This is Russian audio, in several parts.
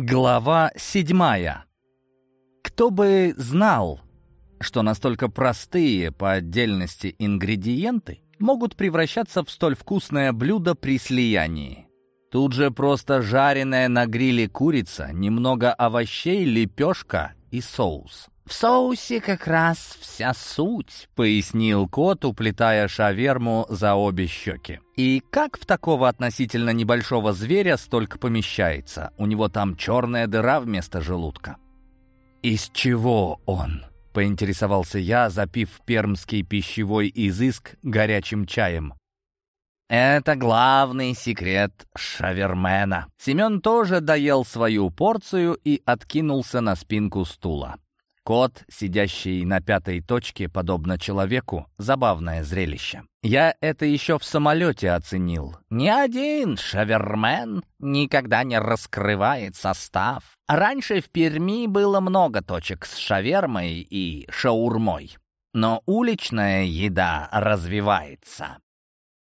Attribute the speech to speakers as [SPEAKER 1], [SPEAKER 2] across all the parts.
[SPEAKER 1] Глава седьмая. Кто бы знал, что настолько простые по отдельности ингредиенты могут превращаться в столь вкусное блюдо при слиянии. Тут же просто жареная на гриле курица, немного овощей, лепешка и соус. «В соусе как раз вся суть», — пояснил кот, уплетая шаверму за обе щеки. «И как в такого относительно небольшого зверя столько помещается? У него там черная дыра вместо желудка». «Из чего он?» — поинтересовался я, запив пермский пищевой изыск горячим чаем. Это главный секрет шавермена. Семен тоже доел свою порцию и откинулся на спинку стула. Кот, сидящий на пятой точке, подобно человеку, забавное зрелище. Я это еще в самолете оценил. Ни один шавермен никогда не раскрывает состав. Раньше в Перми было много точек с шавермой и шаурмой. Но уличная еда развивается.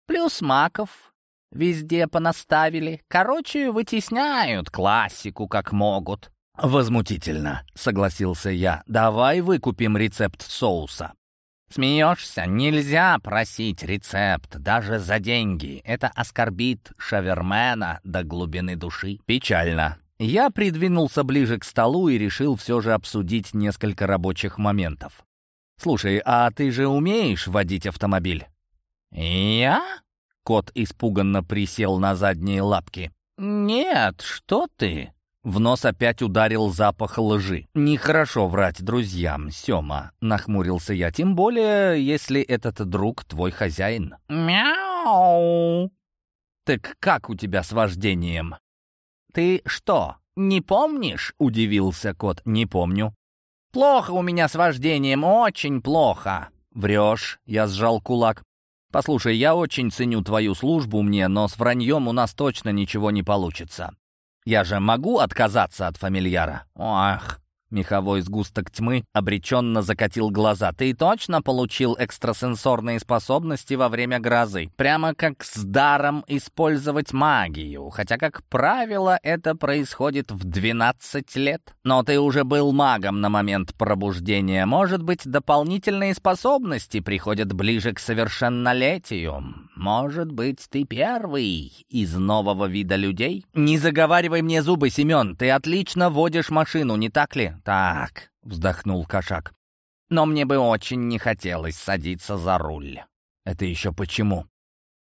[SPEAKER 1] Плюс маков везде понаставили. Короче, вытесняют классику как могут. «Возмутительно», — согласился я. «Давай выкупим рецепт соуса». «Смеешься? Нельзя просить рецепт, даже за деньги. Это оскорбит шавермена до глубины души». «Печально». Я придвинулся ближе к столу и решил все же обсудить несколько рабочих моментов. «Слушай, а ты же умеешь водить автомобиль?» «Я?» — кот испуганно присел на задние лапки. «Нет, что ты?» В нос опять ударил запах лжи. «Нехорошо врать друзьям, Сёма», — нахмурился я. «Тем более, если этот друг твой хозяин». «Мяу!» «Так как у тебя с вождением?» «Ты что, не помнишь?» — удивился кот. «Не помню». «Плохо у меня с вождением, очень плохо». «Врешь», — я сжал кулак. «Послушай, я очень ценю твою службу мне, но с враньем у нас точно ничего не получится. Я же могу отказаться от фамильяра? Ох, Меховой сгусток тьмы обреченно закатил глаза. «Ты точно получил экстрасенсорные способности во время грозы? Прямо как с даром использовать магию. Хотя, как правило, это происходит в 12 лет. Но ты уже был магом на момент пробуждения. Может быть, дополнительные способности приходят ближе к совершеннолетию? Может быть, ты первый из нового вида людей? Не заговаривай мне зубы, Семен. Ты отлично водишь машину, не так ли? «Так», — вздохнул кошак, — «но мне бы очень не хотелось садиться за руль». «Это еще почему?»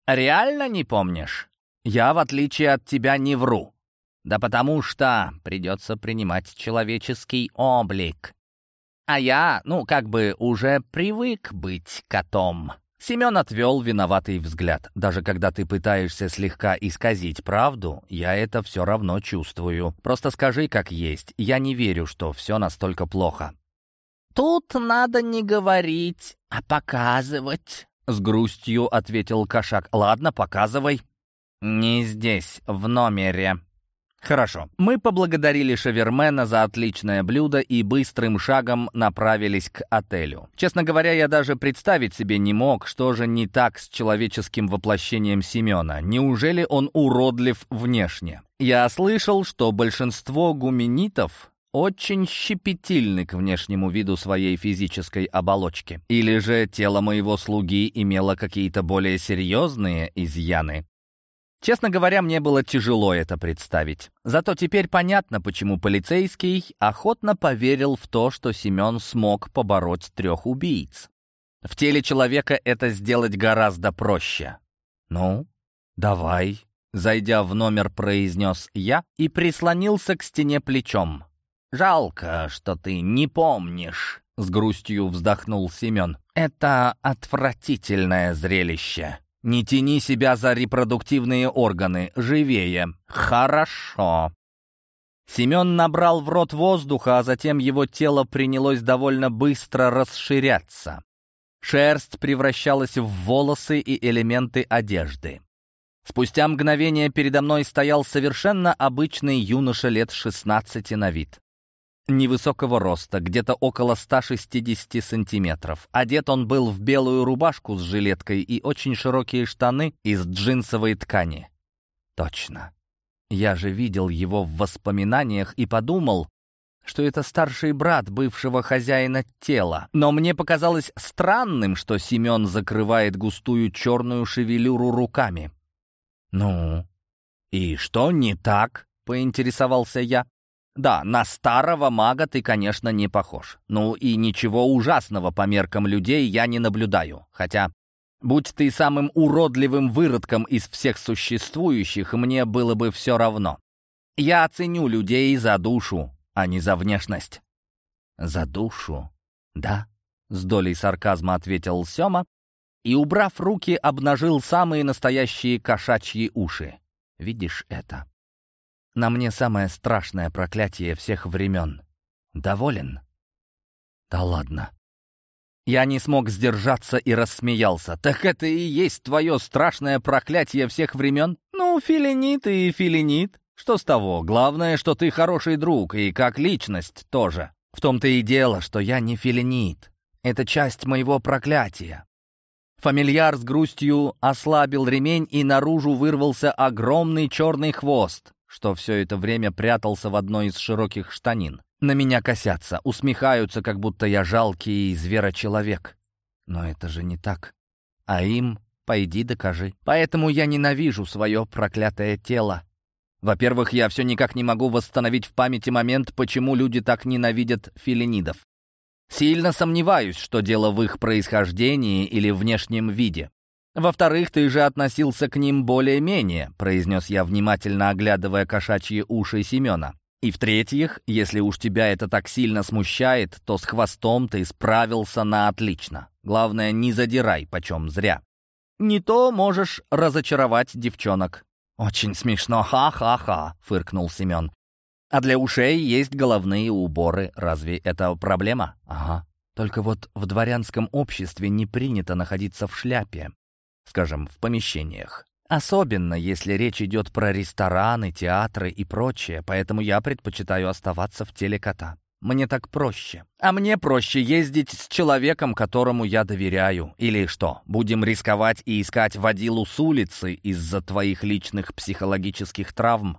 [SPEAKER 1] «Реально не помнишь? Я, в отличие от тебя, не вру. Да потому что придется принимать человеческий облик. А я, ну, как бы уже привык быть котом». Семен отвел виноватый взгляд. «Даже когда ты пытаешься слегка исказить правду, я это все равно чувствую. Просто скажи, как есть. Я не верю, что все настолько плохо». «Тут надо не говорить, а показывать», — с грустью ответил кошак. «Ладно, показывай». «Не здесь, в номере», Хорошо. Мы поблагодарили шавермена за отличное блюдо и быстрым шагом направились к отелю. Честно говоря, я даже представить себе не мог, что же не так с человеческим воплощением Семена. Неужели он уродлив внешне? Я слышал, что большинство гуменитов очень щепетильны к внешнему виду своей физической оболочки. Или же тело моего слуги имело какие-то более серьезные изъяны. Честно говоря, мне было тяжело это представить. Зато теперь понятно, почему полицейский охотно поверил в то, что Семен смог побороть трех убийц. В теле человека это сделать гораздо проще. «Ну, давай», — зайдя в номер, произнес я и прислонился к стене плечом. «Жалко, что ты не помнишь», — с грустью вздохнул Семен. «Это отвратительное зрелище». Не тяни себя за репродуктивные органы. Живее. Хорошо. Семен набрал в рот воздуха, а затем его тело принялось довольно быстро расширяться. Шерсть превращалась в волосы и элементы одежды. Спустя мгновение передо мной стоял совершенно обычный юноша лет 16 на вид невысокого роста, где-то около 160 сантиметров. Одет он был в белую рубашку с жилеткой и очень широкие штаны из джинсовой ткани. Точно. Я же видел его в воспоминаниях и подумал, что это старший брат бывшего хозяина тела. Но мне показалось странным, что Семен закрывает густую черную шевелюру руками. «Ну, и что не так?» — поинтересовался я. «Да, на старого мага ты, конечно, не похож. Ну и ничего ужасного по меркам людей я не наблюдаю. Хотя, будь ты самым уродливым выродком из всех существующих, мне было бы все равно. Я оценю людей за душу, а не за внешность». «За душу? Да?» — с долей сарказма ответил Сема и, убрав руки, обнажил самые настоящие кошачьи уши. «Видишь это?» На мне самое страшное проклятие всех времен. Доволен? Да ладно. Я не смог сдержаться и рассмеялся. Так это и есть твое страшное проклятие всех времен? Ну, филинит и филинит. Что с того? Главное, что ты хороший друг, и как личность тоже. В том-то и дело, что я не филинит. Это часть моего проклятия. Фамильяр с грустью ослабил ремень, и наружу вырвался огромный черный хвост что все это время прятался в одной из широких штанин. На меня косятся, усмехаются, как будто я жалкий зверочеловек. Но это же не так. А им пойди докажи. Поэтому я ненавижу свое проклятое тело. Во-первых, я все никак не могу восстановить в памяти момент, почему люди так ненавидят филинидов. Сильно сомневаюсь, что дело в их происхождении или внешнем виде. «Во-вторых, ты же относился к ним более-менее», — произнес я, внимательно оглядывая кошачьи уши Семена. «И в-третьих, если уж тебя это так сильно смущает, то с хвостом ты справился на отлично. Главное, не задирай, почем зря. Не то можешь разочаровать девчонок». «Очень смешно, ха-ха-ха», — фыркнул Семен. «А для ушей есть головные уборы. Разве это проблема?» «Ага. Только вот в дворянском обществе не принято находиться в шляпе скажем, в помещениях. Особенно, если речь идет про рестораны, театры и прочее, поэтому я предпочитаю оставаться в теле кота. Мне так проще. А мне проще ездить с человеком, которому я доверяю. Или что, будем рисковать и искать водилу с улицы из-за твоих личных психологических травм?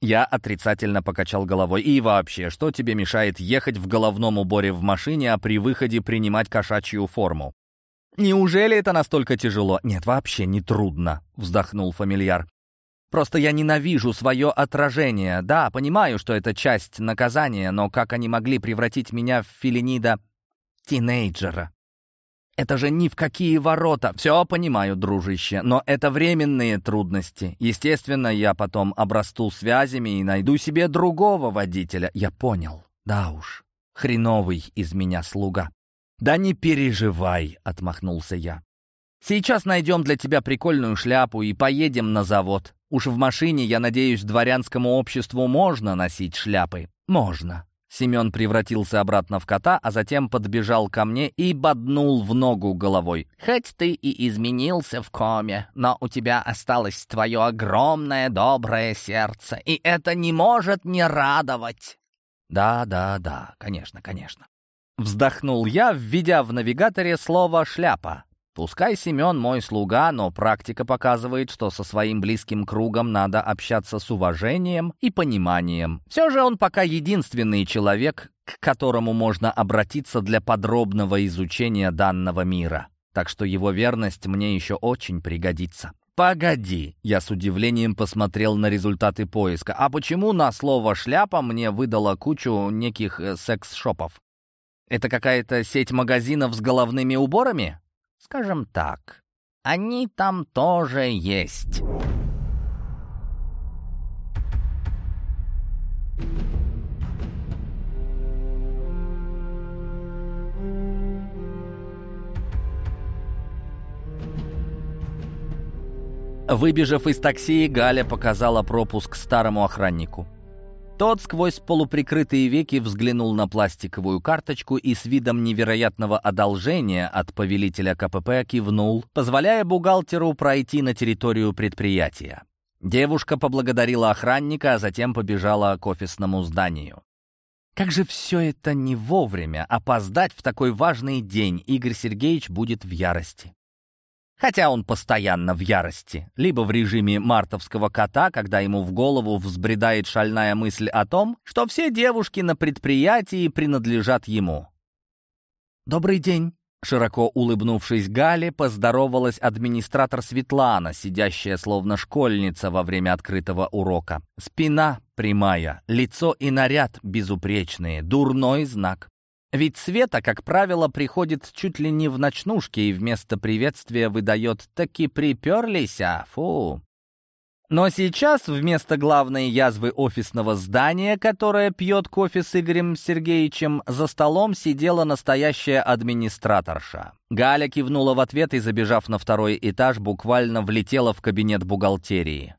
[SPEAKER 1] Я отрицательно покачал головой. И вообще, что тебе мешает ехать в головном уборе в машине, а при выходе принимать кошачью форму? «Неужели это настолько тяжело?» «Нет, вообще не трудно», — вздохнул фамильяр. «Просто я ненавижу свое отражение. Да, понимаю, что это часть наказания, но как они могли превратить меня в филинида тинейджера? Это же ни в какие ворота. Все понимаю, дружище, но это временные трудности. Естественно, я потом обрасту связями и найду себе другого водителя. Я понял. Да уж, хреновый из меня слуга. «Да не переживай», — отмахнулся я. «Сейчас найдем для тебя прикольную шляпу и поедем на завод. Уж в машине, я надеюсь, дворянскому обществу можно носить шляпы?» «Можно». Семен превратился обратно в кота, а затем подбежал ко мне и боднул в ногу головой. «Хоть ты и изменился в коме, но у тебя осталось твое огромное доброе сердце, и это не может не радовать». «Да, да, да, конечно, конечно». Вздохнул я, введя в навигаторе слово «шляпа». Пускай Семен мой слуга, но практика показывает, что со своим близким кругом надо общаться с уважением и пониманием. Все же он пока единственный человек, к которому можно обратиться для подробного изучения данного мира. Так что его верность мне еще очень пригодится. «Погоди!» — я с удивлением посмотрел на результаты поиска. «А почему на слово «шляпа» мне выдало кучу неких э, секс-шопов?» Это какая-то сеть магазинов с головными уборами? Скажем так, они там тоже есть. Выбежав из такси, Галя показала пропуск старому охраннику. Тот сквозь полуприкрытые веки взглянул на пластиковую карточку и с видом невероятного одолжения от повелителя КПП кивнул, позволяя бухгалтеру пройти на территорию предприятия. Девушка поблагодарила охранника, а затем побежала к офисному зданию. Как же все это не вовремя, опоздать в такой важный день Игорь Сергеевич будет в ярости. Хотя он постоянно в ярости. Либо в режиме мартовского кота, когда ему в голову взбредает шальная мысль о том, что все девушки на предприятии принадлежат ему. «Добрый день!» Широко улыбнувшись Гале, поздоровалась администратор Светлана, сидящая словно школьница во время открытого урока. Спина прямая, лицо и наряд безупречные, дурной знак. Ведь Света, как правило, приходит чуть ли не в ночнушке и вместо приветствия выдает «таки приперлись, а, фу». Но сейчас вместо главной язвы офисного здания, которая пьет кофе с Игорем Сергеевичем, за столом сидела настоящая администраторша. Галя кивнула в ответ и, забежав на второй этаж, буквально влетела в кабинет бухгалтерии.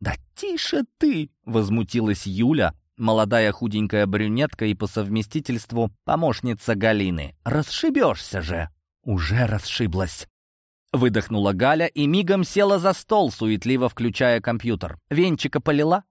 [SPEAKER 1] «Да тише ты!» — возмутилась Юля, молодая худенькая брюнетка и по совместительству помощница Галины. «Расшибешься же!» «Уже расшиблась!» Выдохнула Галя и мигом села за стол, суетливо включая компьютер. «Венчика полила?»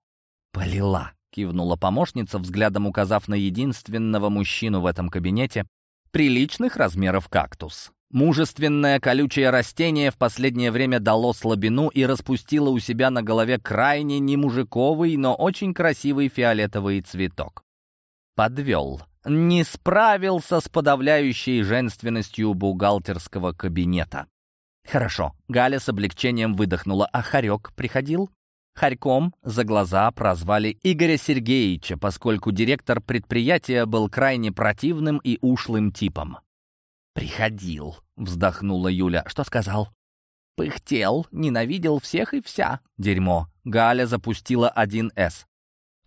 [SPEAKER 1] «Полила», — кивнула помощница, взглядом указав на единственного мужчину в этом кабинете, приличных размеров кактус. Мужественное колючее растение в последнее время дало слабину и распустило у себя на голове крайне немужиковый, но очень красивый фиолетовый цветок. Подвел. Не справился с подавляющей женственностью бухгалтерского кабинета. Хорошо. Галя с облегчением выдохнула. А Харек приходил? Харьком за глаза прозвали Игоря Сергеевича, поскольку директор предприятия был крайне противным и ушлым типом. «Приходил», — вздохнула Юля. «Что сказал?» «Пыхтел, ненавидел всех и вся». Дерьмо. Галя запустила один с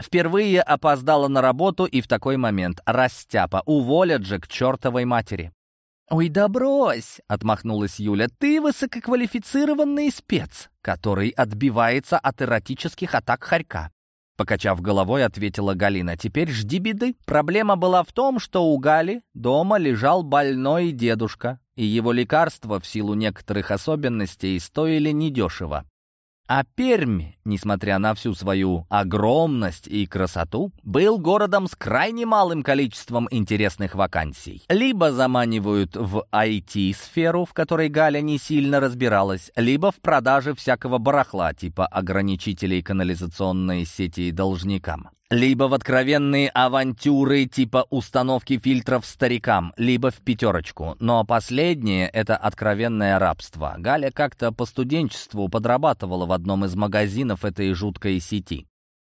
[SPEAKER 1] Впервые опоздала на работу и в такой момент. Растяпа. Уволят же к чертовой матери. «Ой, да брось!» — отмахнулась Юля. «Ты высококвалифицированный спец, который отбивается от эротических атак хорька». Покачав головой, ответила Галина. «Теперь жди беды. Проблема была в том, что у Гали дома лежал больной дедушка, и его лекарства в силу некоторых особенностей стоили недешево. А Пермь, несмотря на всю свою огромность и красоту, был городом с крайне малым количеством интересных вакансий. Либо заманивают в IT-сферу, в которой Галя не сильно разбиралась, либо в продаже всякого барахла, типа ограничителей канализационной сети должникам либо в откровенные авантюры типа установки фильтров старикам, либо в пятерочку. Но последнее — это откровенное рабство. Галя как-то по студенчеству подрабатывала в одном из магазинов этой жуткой сети.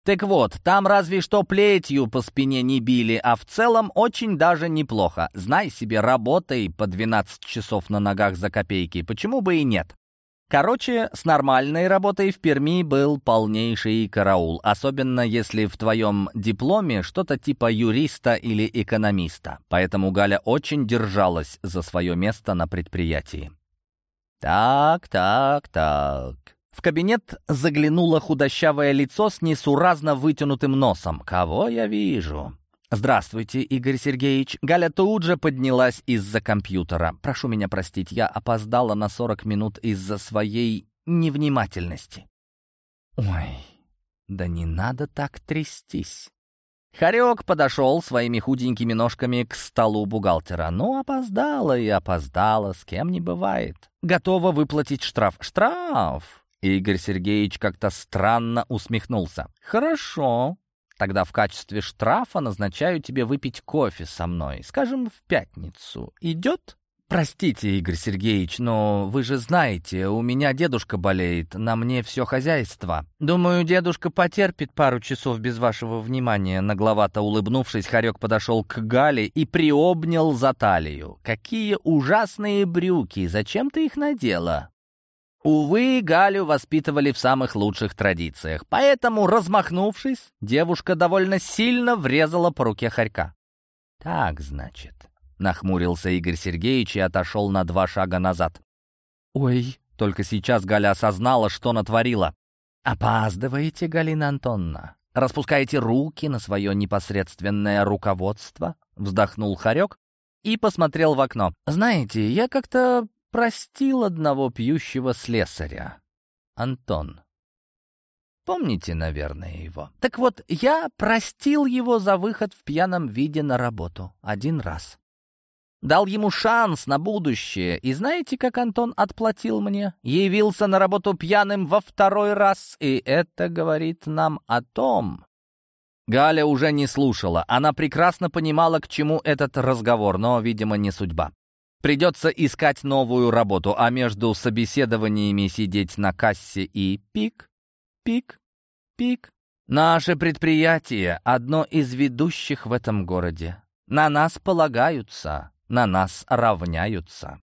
[SPEAKER 1] Так вот, там разве что плетью по спине не били, а в целом очень даже неплохо. Знай себе, работай по 12 часов на ногах за копейки, почему бы и нет? Короче, с нормальной работой в Перми был полнейший караул, особенно если в твоем дипломе что-то типа юриста или экономиста. Поэтому Галя очень держалась за свое место на предприятии. «Так, так, так...» В кабинет заглянуло худощавое лицо с несуразно вытянутым носом. «Кого я вижу?» «Здравствуйте, Игорь Сергеевич». Галя тут же поднялась из-за компьютера. «Прошу меня простить, я опоздала на 40 минут из-за своей невнимательности». «Ой, да не надо так трястись». Харек подошел своими худенькими ножками к столу бухгалтера. «Ну, опоздала и опоздала, с кем не бывает. Готова выплатить штраф». «Штраф!» Игорь Сергеевич как-то странно усмехнулся. «Хорошо, Тогда в качестве штрафа назначаю тебе выпить кофе со мной, скажем, в пятницу. Идет? Простите, Игорь Сергеевич, но вы же знаете, у меня дедушка болеет, на мне все хозяйство. Думаю, дедушка потерпит пару часов без вашего внимания. Нагловато улыбнувшись, Харек подошел к Гале и приобнял за талию. Какие ужасные брюки! Зачем ты их надела? Увы, Галю воспитывали в самых лучших традициях, поэтому, размахнувшись, девушка довольно сильно врезала по руке хорька. «Так, значит», — нахмурился Игорь Сергеевич и отошел на два шага назад. «Ой», — только сейчас Галя осознала, что натворила. «Опаздываете, Галина Антонна? Распускаете руки на свое непосредственное руководство?» — вздохнул хорек и посмотрел в окно. «Знаете, я как-то простил одного пьющего слесаря. Антон. Помните, наверное, его? Так вот, я простил его за выход в пьяном виде на работу один раз. Дал ему шанс на будущее. И знаете, как Антон отплатил мне? Явился на работу пьяным во второй раз. И это говорит нам о том... Галя уже не слушала. Она прекрасно понимала, к чему этот разговор, но, видимо, не судьба. Придется искать новую работу, а между собеседованиями сидеть на кассе и пик, пик, пик. Наше предприятие — одно из ведущих в этом городе. На нас полагаются, на нас равняются,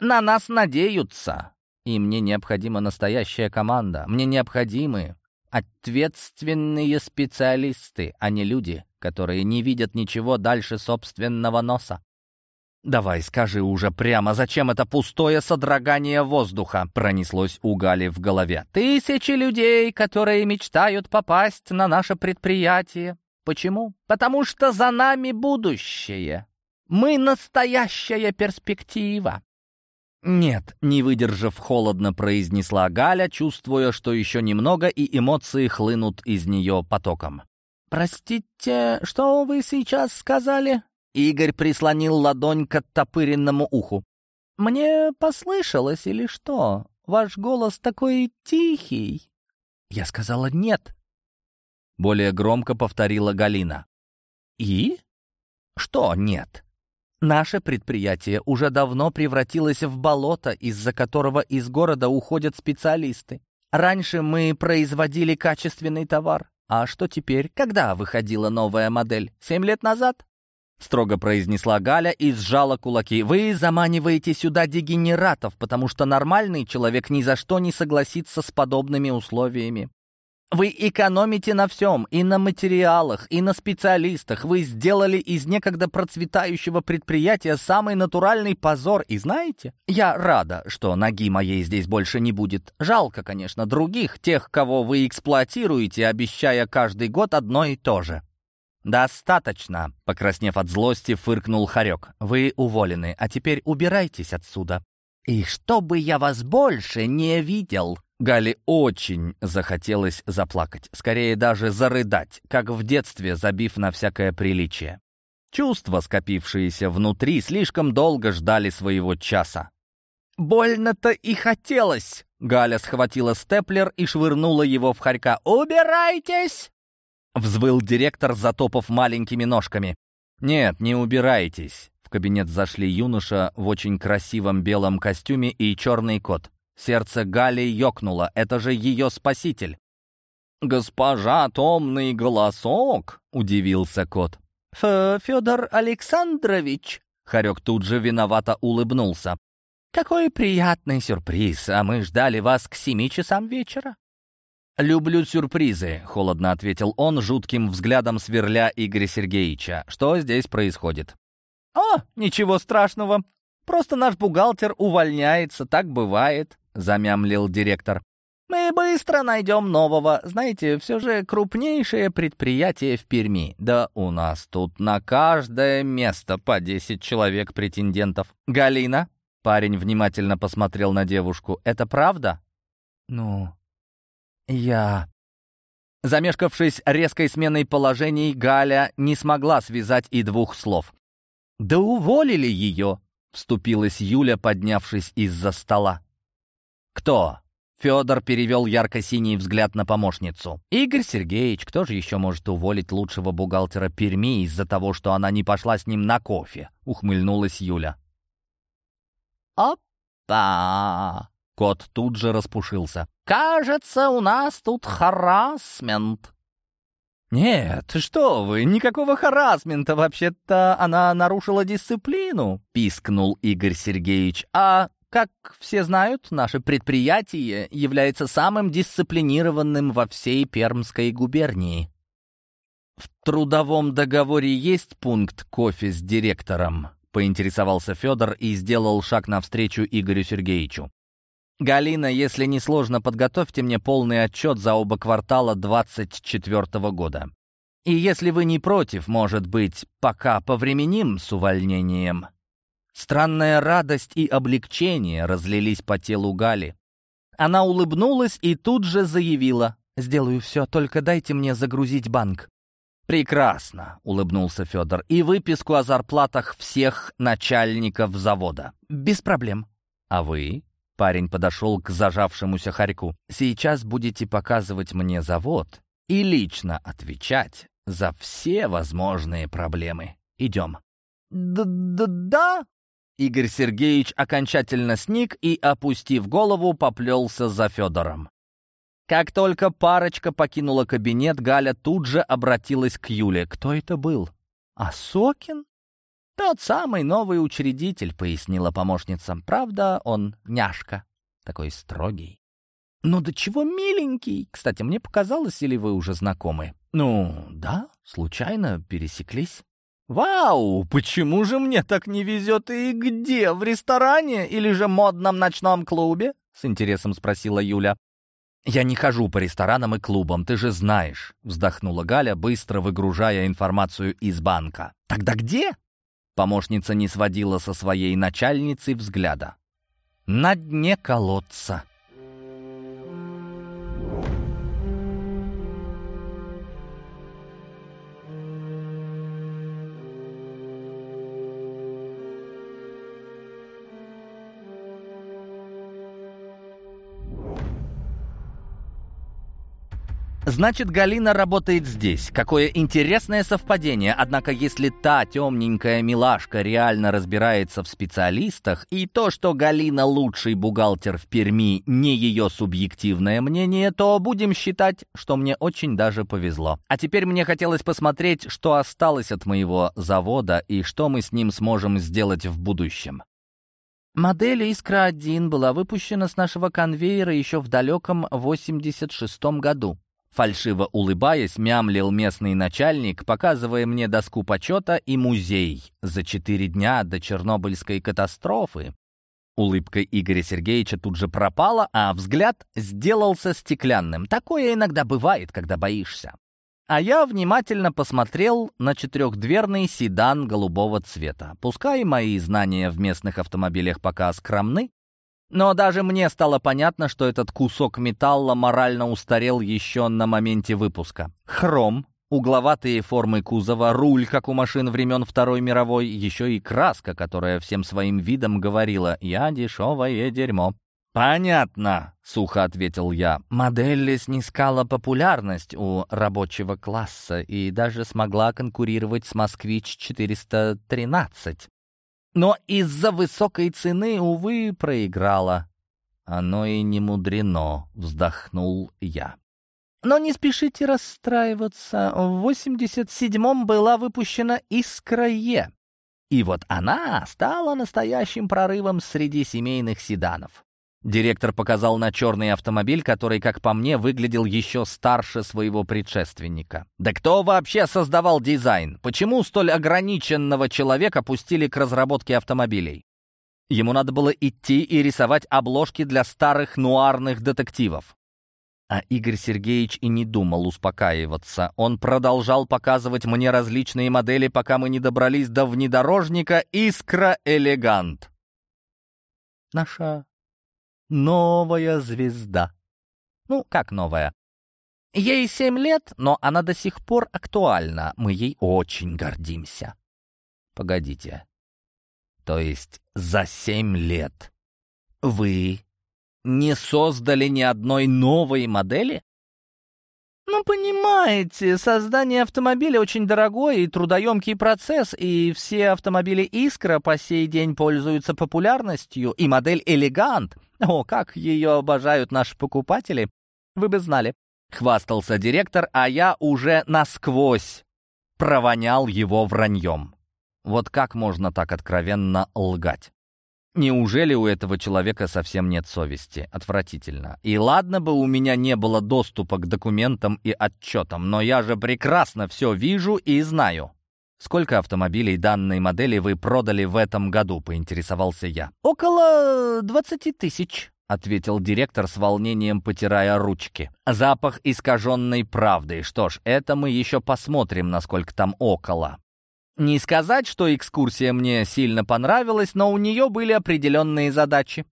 [SPEAKER 1] на нас надеются. И мне необходима настоящая команда. Мне необходимы ответственные специалисты, а не люди, которые не видят ничего дальше собственного носа. «Давай, скажи уже прямо, зачем это пустое содрогание воздуха?» пронеслось у Гали в голове. «Тысячи людей, которые мечтают попасть на наше предприятие. Почему? Потому что за нами будущее. Мы настоящая перспектива». «Нет», — не выдержав, холодно произнесла Галя, чувствуя, что еще немного, и эмоции хлынут из нее потоком. «Простите, что вы сейчас сказали?» Игорь прислонил ладонь к оттопыренному уху. «Мне послышалось или что? Ваш голос такой тихий». Я сказала «нет». Более громко повторила Галина. «И? Что нет?» Наше предприятие уже давно превратилось в болото, из-за которого из города уходят специалисты. Раньше мы производили качественный товар. А что теперь? Когда выходила новая модель? Семь лет назад? — строго произнесла Галя и сжала кулаки. «Вы заманиваете сюда дегенератов, потому что нормальный человек ни за что не согласится с подобными условиями. Вы экономите на всем, и на материалах, и на специалистах. Вы сделали из некогда процветающего предприятия самый натуральный позор. И знаете, я рада, что ноги моей здесь больше не будет. Жалко, конечно, других, тех, кого вы эксплуатируете, обещая каждый год одно и то же». «Достаточно!» — покраснев от злости, фыркнул Харек. «Вы уволены, а теперь убирайтесь отсюда». «И чтобы я вас больше не видел!» Гали очень захотелось заплакать, скорее даже зарыдать, как в детстве, забив на всякое приличие. Чувства, скопившиеся внутри, слишком долго ждали своего часа. «Больно-то и хотелось!» Галя схватила степлер и швырнула его в Харька. «Убирайтесь!» Взвыл директор, затопав маленькими ножками. «Нет, не убирайтесь». В кабинет зашли юноша в очень красивом белом костюме и черный кот. Сердце Гали ёкнуло. Это же ее спаситель. «Госпожа, томный голосок!» — удивился кот. «Федор Александрович!» — Харек тут же виновато улыбнулся. «Какой приятный сюрприз, а мы ждали вас к семи часам вечера». «Люблю сюрпризы», — холодно ответил он, жутким взглядом сверля Игоря Сергеевича. «Что здесь происходит?» «О, ничего страшного. Просто наш бухгалтер увольняется, так бывает», — замямлил директор. «Мы быстро найдем нового. Знаете, все же крупнейшее предприятие в Перми. Да у нас тут на каждое место по десять человек претендентов. Галина?» Парень внимательно посмотрел на девушку. «Это правда?» «Ну, «Я...» Замешкавшись резкой сменой положений, Галя не смогла связать и двух слов. «Да уволили ее!» — вступилась Юля, поднявшись из-за стола. «Кто?» — Федор перевел ярко-синий взгляд на помощницу. «Игорь Сергеевич, кто же еще может уволить лучшего бухгалтера Перми из-за того, что она не пошла с ним на кофе?» — ухмыльнулась Юля. «Опа!» Кот тут же распушился. «Кажется, у нас тут харасмент». «Нет, что вы, никакого харасмента, вообще-то она нарушила дисциплину», — пискнул Игорь Сергеевич. «А, как все знают, наше предприятие является самым дисциплинированным во всей Пермской губернии». «В трудовом договоре есть пункт кофе с директором?» — поинтересовался Федор и сделал шаг навстречу Игорю Сергеевичу. «Галина, если не сложно, подготовьте мне полный отчет за оба квартала 24 года. И если вы не против, может быть, пока повременим с увольнением». Странная радость и облегчение разлились по телу Гали. Она улыбнулась и тут же заявила, «Сделаю все, только дайте мне загрузить банк». «Прекрасно», — улыбнулся Федор, «и выписку о зарплатах всех начальников завода». «Без проблем». «А вы?» — парень подошел к зажавшемуся хорьку. «Сейчас будете показывать мне завод и лично отвечать за все возможные проблемы. Идем».
[SPEAKER 2] «Да-да-да?»
[SPEAKER 1] Игорь Сергеевич окончательно сник и, опустив голову, поплелся за Федором. Как только парочка покинула кабинет, Галя тут же обратилась к Юле. «Кто это был?» «Асокин?» «Тот самый новый учредитель», — пояснила помощница. «Правда, он няшка, такой строгий». «Ну да чего миленький! Кстати, мне показалось, или вы уже знакомы?» «Ну, да, случайно пересеклись». «Вау! Почему же мне так не везет и где? В ресторане или же модном ночном клубе?» — с интересом спросила Юля. «Я не хожу по ресторанам и клубам, ты же знаешь», — вздохнула Галя, быстро выгружая информацию из банка. «Тогда где?» Помощница не сводила со своей начальницы взгляда. «На дне колодца», Значит, Галина работает здесь. Какое интересное совпадение. Однако, если та темненькая милашка реально разбирается в специалистах, и то, что Галина лучший бухгалтер в Перми, не ее субъективное мнение, то будем считать, что мне очень даже повезло. А теперь мне хотелось посмотреть, что осталось от моего завода и что мы с ним сможем сделать в будущем. Модель «Искра-1» была выпущена с нашего конвейера еще в далеком 86 году. Фальшиво улыбаясь, мямлил местный начальник, показывая мне доску почета и музей за четыре дня до Чернобыльской катастрофы. Улыбка Игоря Сергеевича тут же пропала, а взгляд сделался стеклянным. Такое иногда бывает, когда боишься. А я внимательно посмотрел на четырехдверный седан голубого цвета. Пускай мои знания в местных автомобилях пока скромны, но даже мне стало понятно, что этот кусок металла морально устарел еще на моменте выпуска. Хром, угловатые формы кузова, руль, как у машин времен Второй мировой, еще и краска, которая всем своим видом говорила «Я дешевое дерьмо». «Понятно», — сухо ответил я. Модель снискала популярность у рабочего класса и даже смогла конкурировать с «Москвич-413». Но из-за высокой цены, увы, проиграла. Оно и не мудрено, вздохнул я. Но не спешите расстраиваться. В 87-м была выпущена «Искра Е». И вот она стала настоящим прорывом среди семейных седанов. Директор показал на черный автомобиль, который, как по мне, выглядел еще старше своего предшественника. Да кто вообще создавал дизайн? Почему столь ограниченного человека пустили к разработке автомобилей? Ему надо было идти и рисовать обложки для старых нуарных детективов. А Игорь Сергеевич и не думал успокаиваться. Он продолжал показывать мне различные модели, пока мы не добрались до внедорожника «Искра Элегант». Наша новая звезда. Ну, как новая? Ей семь лет, но она до сих пор актуальна. Мы ей очень гордимся. Погодите. То есть за семь лет вы не создали ни одной новой модели? Ну, понимаете, создание автомобиля очень дорогой и трудоемкий процесс, и все автомобили «Искра» по сей день пользуются популярностью, и модель «Элегант» О, как ее обожают наши покупатели! Вы бы знали. Хвастался директор, а я уже насквозь провонял его враньем. Вот как можно так откровенно лгать? Неужели у этого человека совсем нет совести? Отвратительно. И ладно бы у меня не было доступа к документам и отчетам, но я же прекрасно все вижу и знаю. «Сколько автомобилей данной модели вы продали в этом году?» — поинтересовался я. «Около двадцати тысяч», — ответил директор с волнением, потирая ручки. «Запах искаженной правды. Что ж, это мы еще посмотрим, насколько там около». Не сказать, что экскурсия мне сильно понравилась, но у нее были определенные задачи.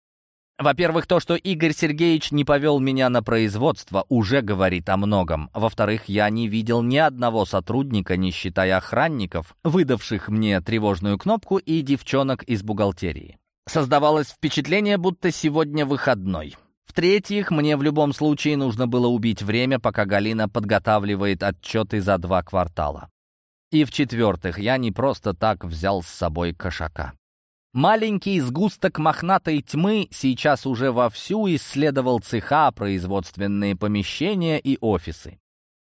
[SPEAKER 1] Во-первых, то, что Игорь Сергеевич не повел меня на производство, уже говорит о многом. Во-вторых, я не видел ни одного сотрудника, не считая охранников, выдавших мне тревожную кнопку и девчонок из бухгалтерии. Создавалось впечатление, будто сегодня выходной. В-третьих, мне в любом случае нужно было убить время, пока Галина подготавливает отчеты за два квартала. И в-четвертых, я не просто так взял с собой кошака. Маленький сгусток мохнатой тьмы сейчас уже вовсю исследовал цеха, производственные помещения и офисы.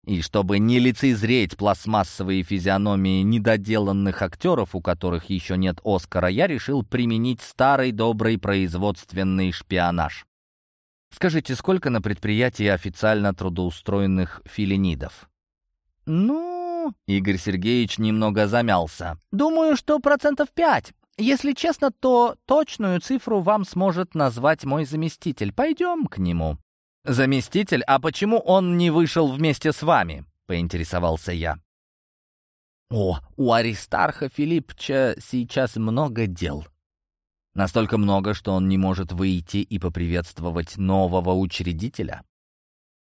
[SPEAKER 1] И чтобы не лицезреть пластмассовые физиономии недоделанных актеров, у которых еще нет Оскара, я решил применить старый добрый производственный шпионаж. Скажите, сколько на предприятии официально трудоустроенных филинидов?
[SPEAKER 2] Ну,
[SPEAKER 1] Игорь Сергеевич немного замялся.
[SPEAKER 2] думаю, что процентов пять. Если честно, то точную цифру вам сможет назвать мой заместитель. Пойдем к нему.
[SPEAKER 1] «Заместитель, а почему он не вышел вместе с вами?» — поинтересовался я.
[SPEAKER 2] О, у Аристарха Филиппча сейчас много дел.
[SPEAKER 1] Настолько много, что он не может выйти и поприветствовать нового учредителя.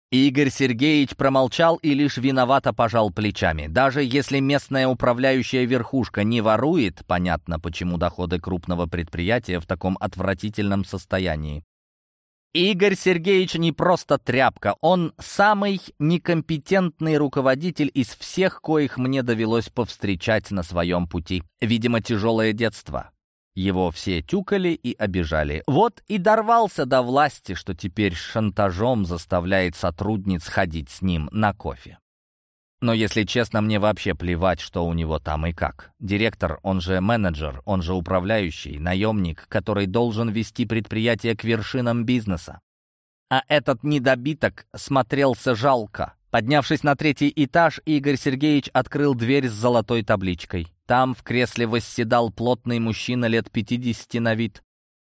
[SPEAKER 1] Игорь Сергеевич промолчал и лишь виновато пожал плечами. Даже если местная управляющая верхушка не ворует, понятно, почему доходы крупного предприятия в таком отвратительном состоянии. Игорь Сергеевич не просто тряпка, он самый некомпетентный руководитель из всех, коих мне довелось повстречать на своем пути. Видимо, тяжелое детство. Его все тюкали и обижали. Вот и дорвался до власти, что теперь шантажом заставляет сотрудниц ходить с ним на кофе. Но, если честно, мне вообще плевать, что у него там и как. Директор, он же менеджер, он же управляющий, наемник, который должен вести предприятие к вершинам бизнеса. А этот недобиток смотрелся жалко. Поднявшись на третий этаж, Игорь Сергеевич открыл дверь с золотой табличкой. Там в кресле восседал плотный мужчина лет 50 на вид.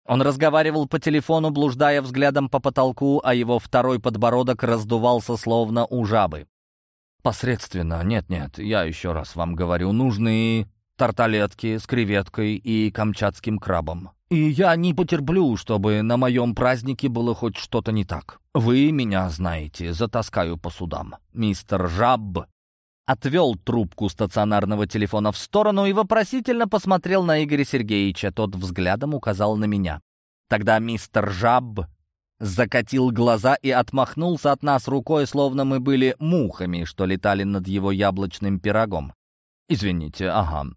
[SPEAKER 1] Он разговаривал по телефону, блуждая взглядом по потолку, а его второй подбородок раздувался словно у жабы. «Посредственно. Нет-нет, я еще раз вам говорю, нужны тарталетки с креветкой и камчатским крабом. И я не потерплю, чтобы на моем празднике было хоть что-то не так. Вы меня знаете, затаскаю по судам. Мистер Жабб отвел трубку стационарного телефона в сторону и вопросительно посмотрел на Игоря Сергеевича. Тот взглядом указал на меня. Тогда мистер Жабб закатил глаза и отмахнулся от нас рукой, словно мы были мухами, что летали над его яблочным пирогом. «Извините, ага.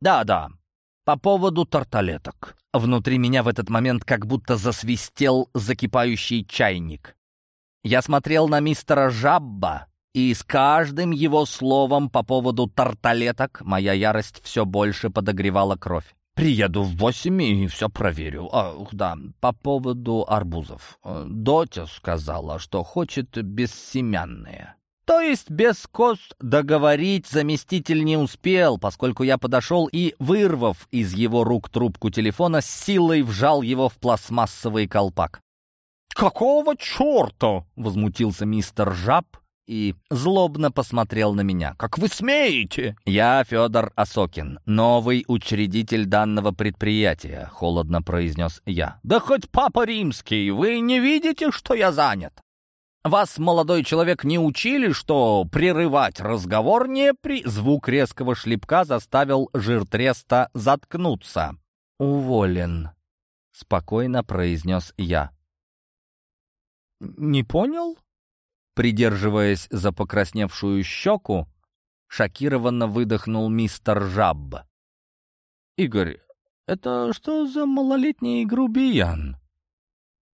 [SPEAKER 1] Да-да, по поводу тарталеток». Внутри меня в этот момент как будто засвистел закипающий чайник. Я смотрел на мистера Жабба, и с каждым его словом по поводу тарталеток моя ярость все больше подогревала кровь. «Приеду в восемь и все проверю. Ах, да, по поводу арбузов. Дотя сказала, что хочет бессемянные». То есть без кост договорить заместитель не успел, поскольку я подошел и, вырвав из его рук трубку телефона, с силой вжал его в пластмассовый колпак. «Какого черта?» — возмутился мистер Жаб, и злобно посмотрел на меня. «Как вы смеете?» «Я Федор Осокин, новый учредитель данного предприятия», — холодно произнес я. «Да хоть папа римский, вы не видите, что я занят?» «Вас, молодой человек, не учили, что прерывать разговор не при...» Звук резкого шлепка заставил жиртреста заткнуться. «Уволен», — спокойно произнес я. «Не понял?» Придерживаясь за покрасневшую щеку, шокированно выдохнул мистер Жабб. «Игорь, это что за малолетний грубиян?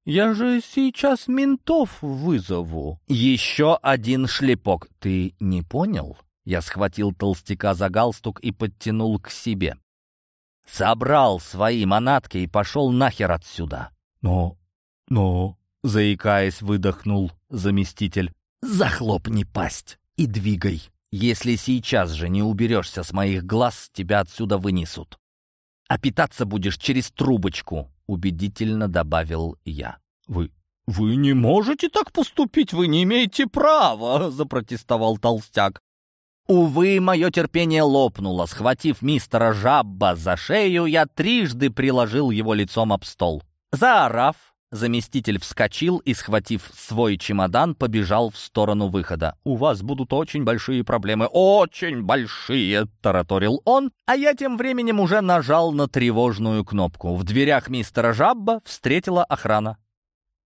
[SPEAKER 1] Я же сейчас ментов вызову». «Еще один шлепок. Ты не понял?» Я схватил толстяка за галстук и подтянул к себе. Собрал свои манатки и пошел нахер отсюда. «Но... но...» — заикаясь, выдохнул заместитель. «Захлопни пасть и двигай. Если сейчас же не уберешься с моих глаз, тебя отсюда вынесут. А питаться будешь через трубочку», — убедительно добавил я. «Вы... вы не можете так поступить, вы не имеете права», — запротестовал толстяк. Увы, мое терпение лопнуло. Схватив мистера Жабба за шею, я трижды приложил его лицом об стол. Заорав, заместитель вскочил и, схватив свой чемодан, побежал в сторону выхода. «У вас будут очень большие проблемы, очень большие!» — тараторил он, а я тем временем уже нажал на тревожную кнопку. В дверях мистера Жабба встретила охрана.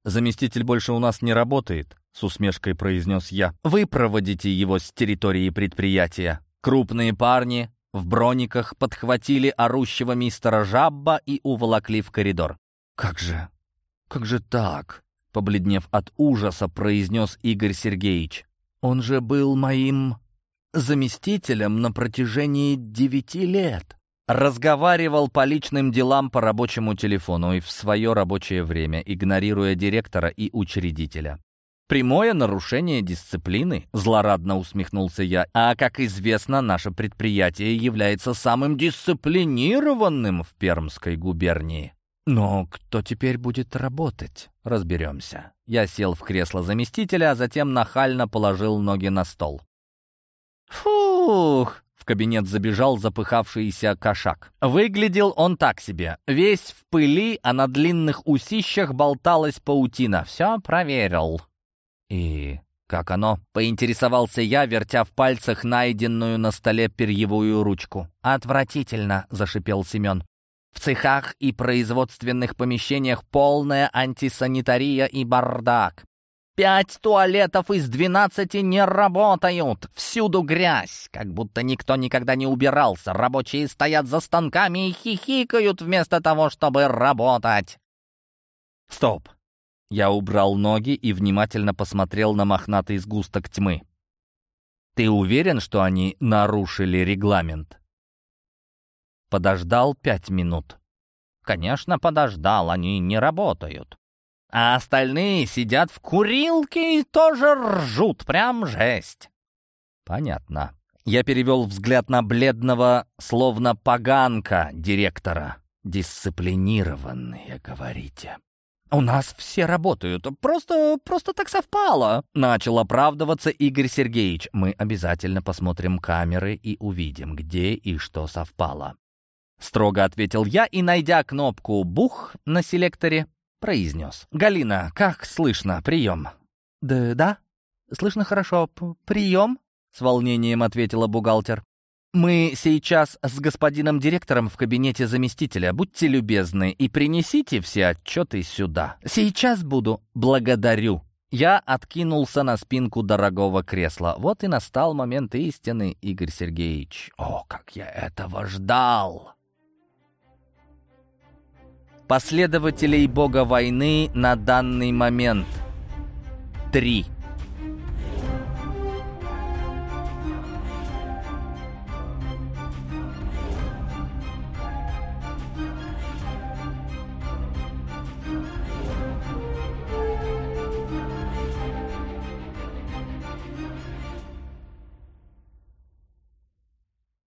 [SPEAKER 1] «Заместитель больше у нас не работает», — с усмешкой произнес я. «Вы проводите его с территории предприятия». Крупные парни в брониках подхватили орущего мистера Жабба и уволокли в коридор. «Как же? Как же так?» — побледнев от ужаса, произнес Игорь Сергеевич. «Он же был моим заместителем на протяжении девяти лет». Разговаривал по личным делам по рабочему телефону и в свое рабочее время, игнорируя директора и учредителя. Прямое нарушение дисциплины, злорадно усмехнулся я. А, как известно, наше предприятие является самым дисциплинированным в Пермской губернии. Но кто теперь будет работать? Разберемся. Я сел в кресло заместителя, а затем нахально положил ноги на стол. Фух! В кабинет забежал запыхавшийся кошак. Выглядел он так себе. Весь в пыли, а на длинных усищах болталась паутина. Все проверил. «И как оно?» — поинтересовался я, вертя в пальцах найденную на столе перьевую ручку. «Отвратительно!» — зашипел Семен. «В цехах и производственных помещениях полная антисанитария и бардак. Пять туалетов из двенадцати не работают. Всюду грязь, как будто никто никогда не убирался. Рабочие стоят за станками и хихикают вместо того, чтобы работать. Стоп. Я убрал ноги и внимательно посмотрел на мохнатый сгусток тьмы. «Ты уверен, что они нарушили регламент?» Подождал пять минут. «Конечно, подождал, они не работают. А остальные сидят в курилке и тоже ржут, прям жесть». «Понятно». Я перевел взгляд на бледного, словно поганка, директора. «Дисциплинированные, говорите». «У нас все работают. Просто, просто так совпало!» Начал оправдываться Игорь Сергеевич. «Мы обязательно посмотрим камеры и увидим, где и что совпало». Строго ответил я и, найдя кнопку «Бух» на селекторе, произнес. «Галина, как слышно? Прием». «Да, да, слышно хорошо. Прием?» — с волнением ответила бухгалтер. «Мы сейчас с господином директором в кабинете заместителя. Будьте любезны и принесите все отчеты сюда. Сейчас буду. Благодарю». Я откинулся на спинку дорогого кресла. Вот и настал момент истины, Игорь Сергеевич. О, как я этого ждал! Последователей бога войны на данный момент. Три.